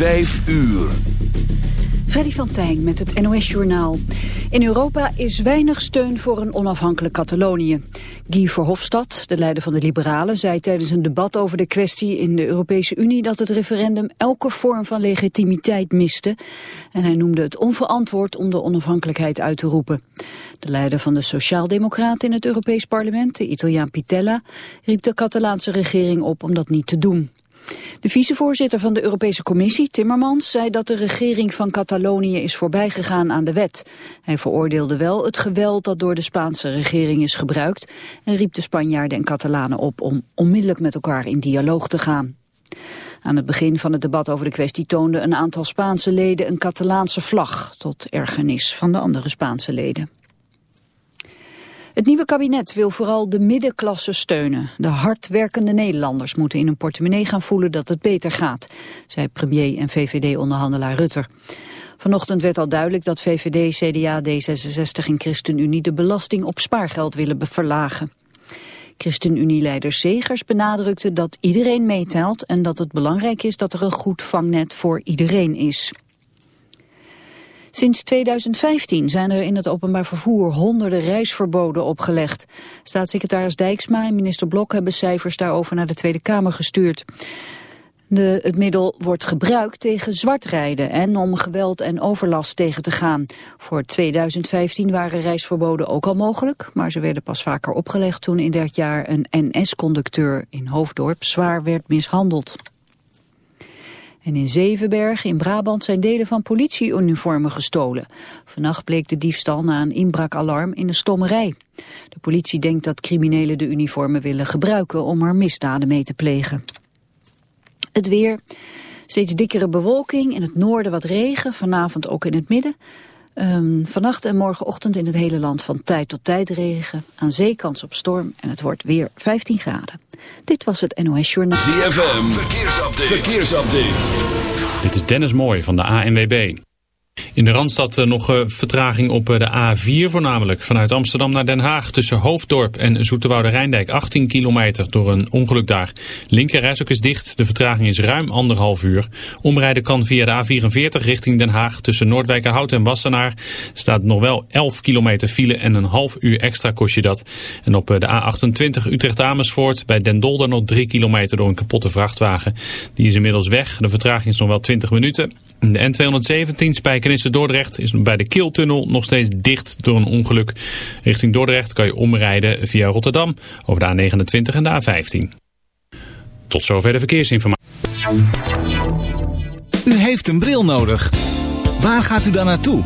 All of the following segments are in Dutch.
Vijf uur. Freddy van met het NOS-journaal. In Europa is weinig steun voor een onafhankelijk Catalonië. Guy Verhofstadt, de leider van de Liberalen, zei tijdens een debat over de kwestie in de Europese Unie dat het referendum elke vorm van legitimiteit miste. En hij noemde het onverantwoord om de onafhankelijkheid uit te roepen. De leider van de Sociaaldemocraten in het Europees Parlement, de Italiaan Pitella, riep de Catalaanse regering op om dat niet te doen. De vicevoorzitter van de Europese Commissie, Timmermans, zei dat de regering van Catalonië is voorbijgegaan aan de wet. Hij veroordeelde wel het geweld dat door de Spaanse regering is gebruikt en riep de Spanjaarden en Catalanen op om onmiddellijk met elkaar in dialoog te gaan. Aan het begin van het debat over de kwestie toonde een aantal Spaanse leden een Catalaanse vlag, tot ergernis van de andere Spaanse leden. Het nieuwe kabinet wil vooral de middenklasse steunen. De hardwerkende Nederlanders moeten in hun portemonnee gaan voelen dat het beter gaat, zei premier en VVD-onderhandelaar Rutter. Vanochtend werd al duidelijk dat VVD, CDA, D66 en ChristenUnie de belasting op spaargeld willen verlagen. ChristenUnie-leider Segers benadrukte dat iedereen meetelt en dat het belangrijk is dat er een goed vangnet voor iedereen is. Sinds 2015 zijn er in het openbaar vervoer honderden reisverboden opgelegd. Staatssecretaris Dijksma en minister Blok hebben cijfers daarover naar de Tweede Kamer gestuurd. De, het middel wordt gebruikt tegen zwartrijden en om geweld en overlast tegen te gaan. Voor 2015 waren reisverboden ook al mogelijk, maar ze werden pas vaker opgelegd toen in dat jaar een NS-conducteur in Hoofddorp zwaar werd mishandeld. En in Zevenberg in Brabant zijn delen van politieuniformen gestolen. Vannacht bleek de diefstal na een inbraakalarm in een stommerij. De politie denkt dat criminelen de uniformen willen gebruiken om er misdaden mee te plegen. Het weer, steeds dikkere bewolking, in het noorden wat regen, vanavond ook in het midden. Um, vannacht en morgenochtend in het hele land van tijd tot tijd regen. Aan zeekans op storm en het wordt weer 15 graden. Dit was het NOS Journaal. ZFM, verkeersupdate. verkeersupdate. Dit is Dennis Mooij van de ANWB. In de Randstad eh, nog eh, vertraging op eh, de A4 voornamelijk. Vanuit Amsterdam naar Den Haag tussen Hoofddorp en Zoeterwoude Rijndijk 18 kilometer door een ongeluk daar. Ook is dicht. De vertraging is ruim anderhalf uur. Omrijden kan via de A44 richting Den Haag tussen Noordwijkerhout en Wassenaar. Staat nog wel 11 kilometer file en een half uur extra kost je dat. En op de A28 Utrecht-Amersfoort bij Den Dolder nog 3 kilometer door een kapotte vrachtwagen. Die is inmiddels weg. De vertraging is nog wel 20 minuten. De N217 Spijkenisse Dordrecht is bij de Keeltunnel nog steeds dicht door een ongeluk. Richting Dordrecht kan je omrijden via Rotterdam over de A29 en de A15. Tot zover de verkeersinformatie. U heeft een bril nodig. Waar gaat u dan naartoe?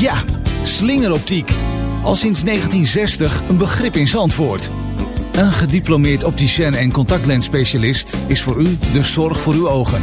Ja, slingeroptiek. Al sinds 1960 een begrip in Zandvoort. Een gediplomeerd opticien en contactlensspecialist is voor u de zorg voor uw ogen.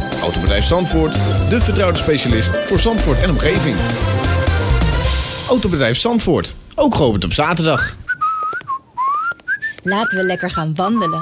Autobedrijf Zandvoort, de vertrouwde specialist voor Zandvoort en omgeving. Autobedrijf Zandvoort, ook geopend op zaterdag. Laten we lekker gaan wandelen.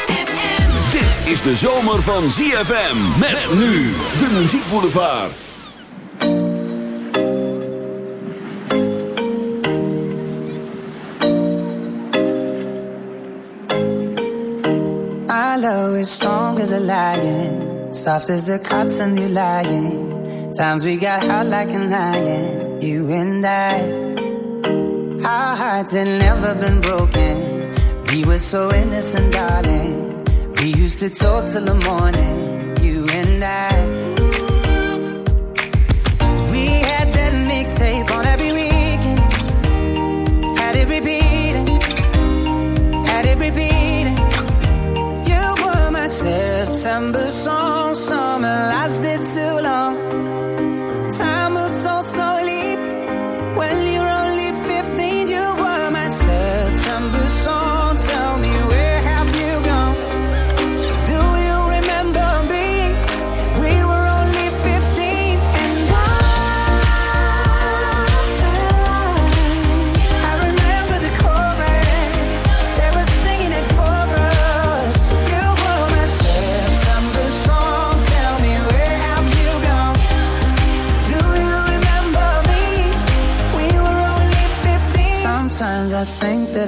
Is de zomer van ZFM. Met nu de muziekboulevard. My love is strong as a lion. Soft as the cotton you lying. Times we got hot like an iron, you and I. Our hearts had never been broken. We were so innocent, darling. We used to talk till the morning, you and I.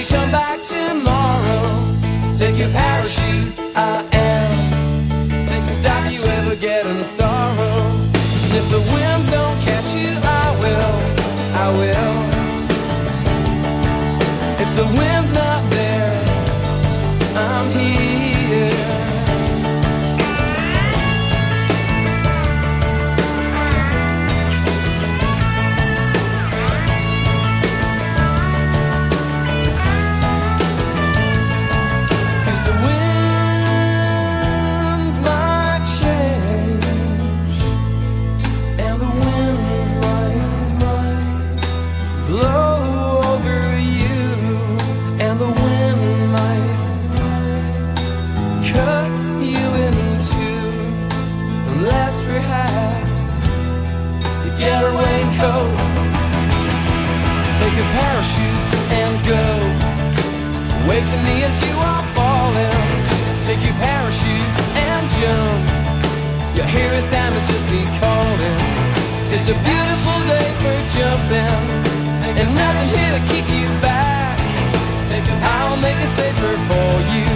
you come back tomorrow, take your parachute, I am. Take a stop you ever get in sorrow. And if the winds don't catch you, I will, I will. If the wind Wave to me as you are falling. Take your parachute and jump. Your hero's time is just me calling. It's a beautiful day for jumping. There's nothing here to keep you back. I'll make it safer for you.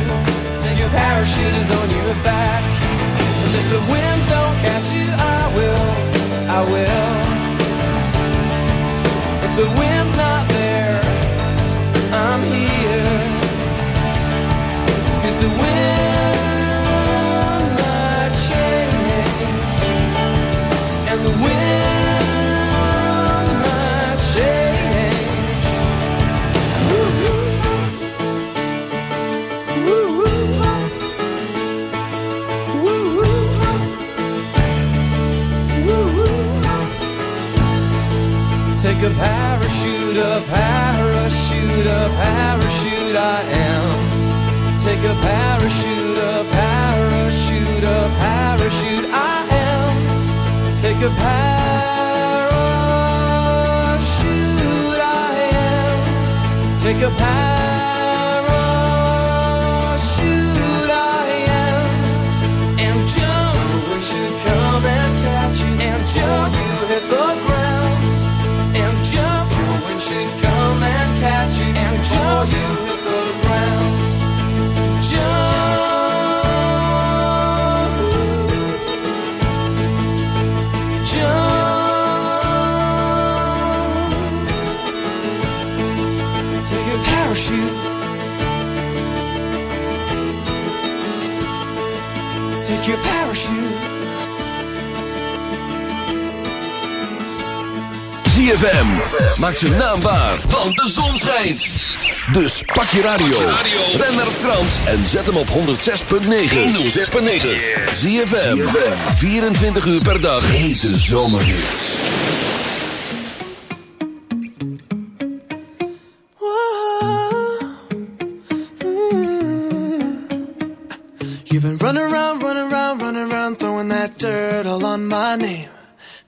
Take your parachute is on your back. And if the winds don't catch you, I will. I will. Maak zijn naam waar, want de zon schijnt. Dus pak je radio. Ben naar Frans en zet hem op 106.9. 106.9. ZFM. 24 uur per dag. Hete zomerhits. You've been running around, running around, running around, throwing that dirt all on my name.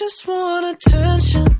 just want attention.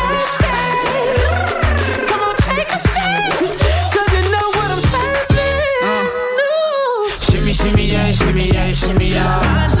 pushing me off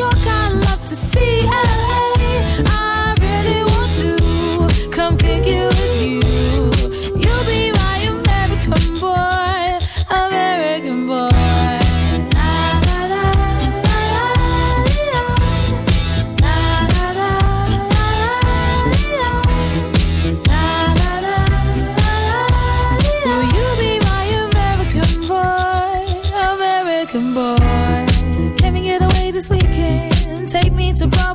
your color.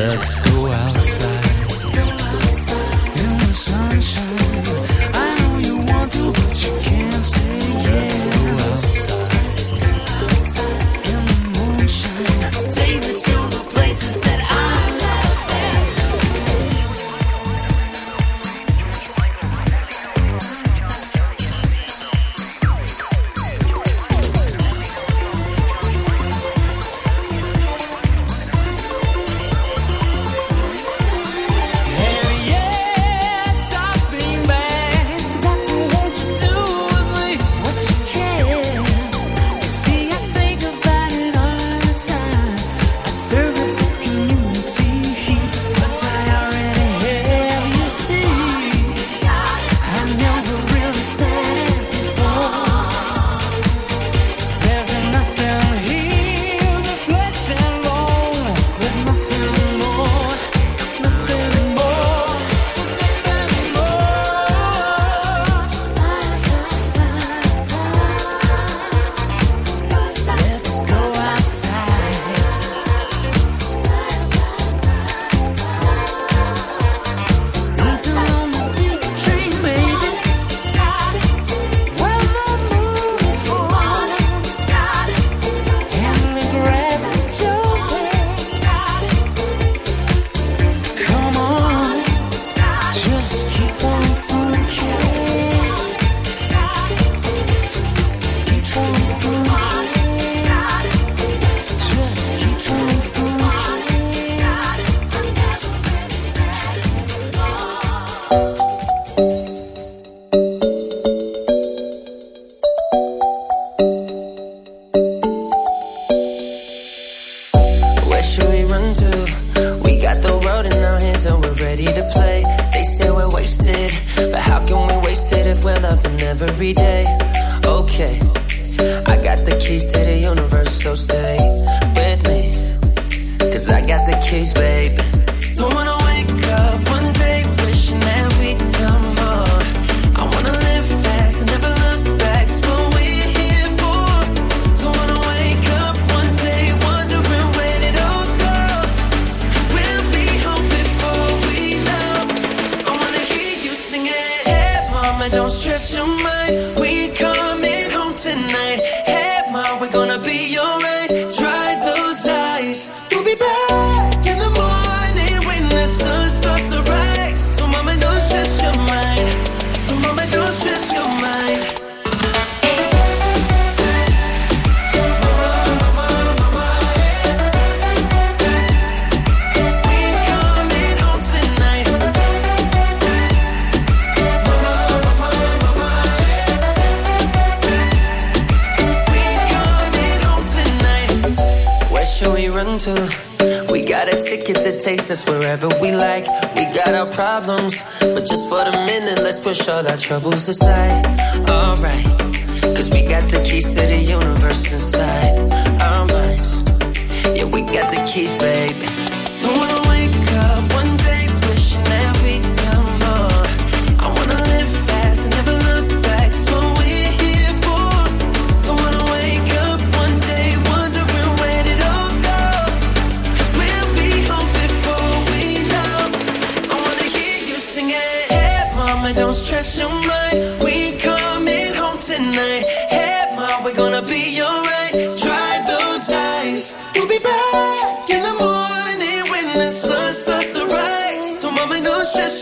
Let's go outside.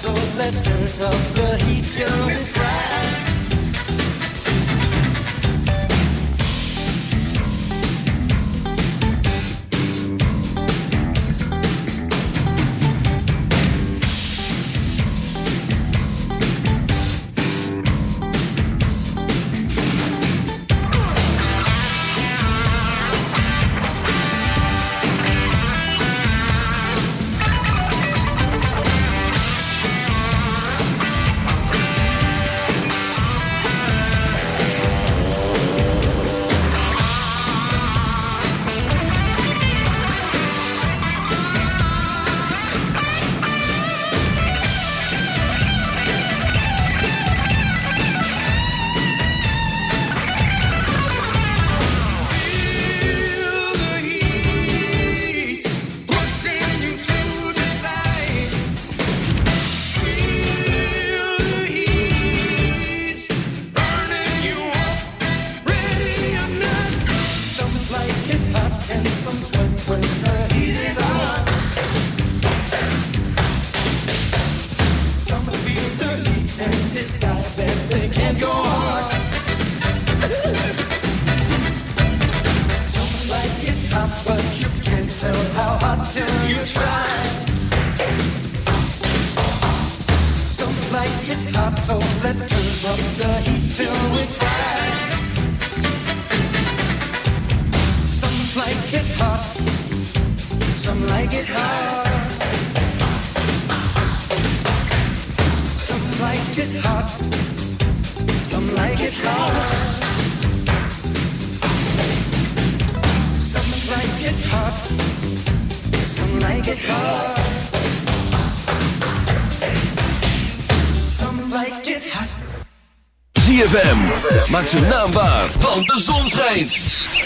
So let's turn up the heat, you Some like it hot. Some like it hot. Some like it hot Some like it hot. Some like it hard. Some like it hot. ZFM maakt zijn naambaar want de zon schijnt.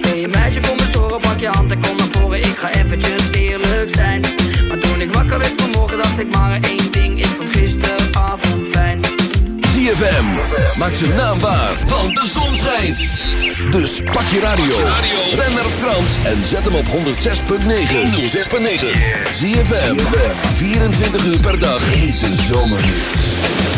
Hey meisje, kom eens horen, pak je hand en kom naar voren. Ik ga eventjes eerlijk zijn. Maar toen ik wakker werd vanmorgen, dacht ik maar één ding. Ik vond gisteravond fijn. ZFM. Maak zijn naam waar, want de zon schijnt. Dus pak je radio. Ben naar Frans en zet hem op 106.9. 106.9. ZFM. 24 uur per dag. Hete zomerhits.